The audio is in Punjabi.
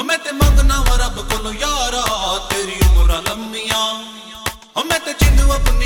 ਓ ਮੈਂ ਤੇ ਮੰਗਣਾ ਵਾ ਰੱਬ ਕੋਲੋਂ ਯਾਰਾ, ਤੇਰੀ ਉਮਰਾਂ ਲੰਮੀਆਂ। ਓ ਮੈਂ ਤੇ ਚਿੰਦੂ ਆਪਣੀ